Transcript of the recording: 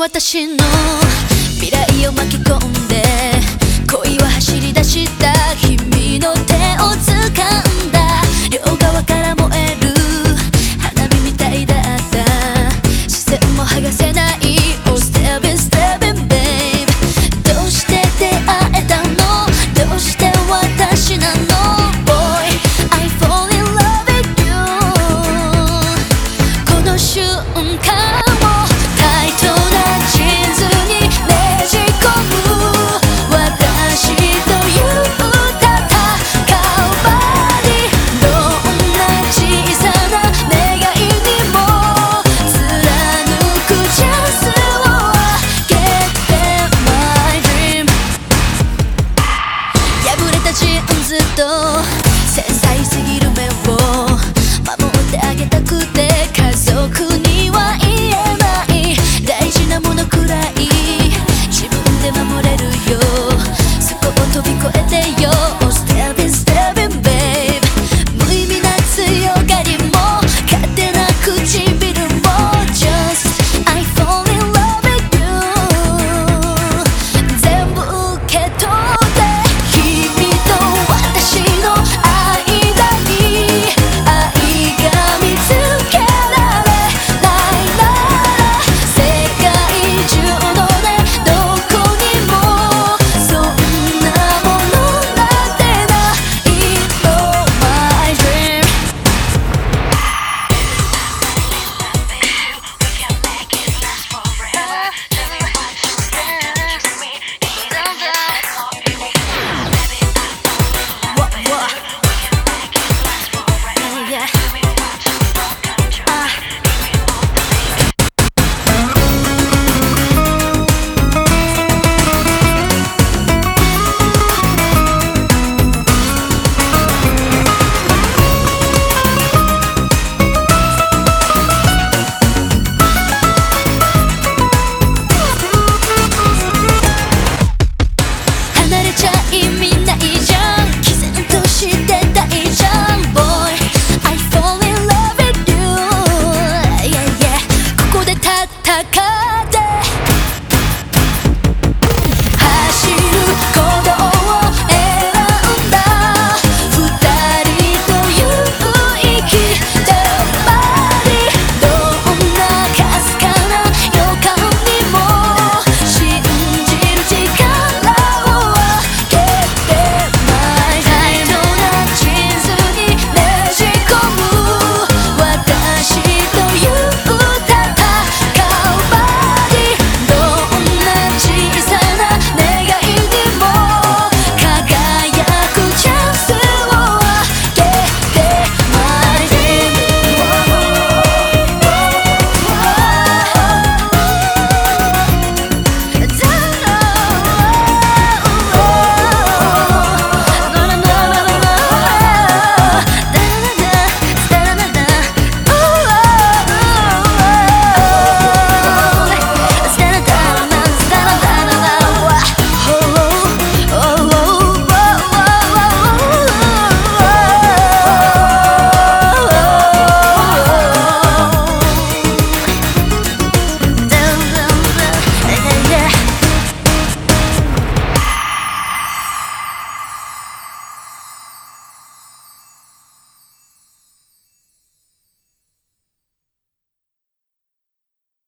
私の未来を巻き込んで恋は走り出した君の手を掴んだ。両側から燃える花火みたいだった。視線も剥がせない Oh stepping stepping babe どうして出会えたの？どうして私なの？Boy I fall in love with you この瞬間を yo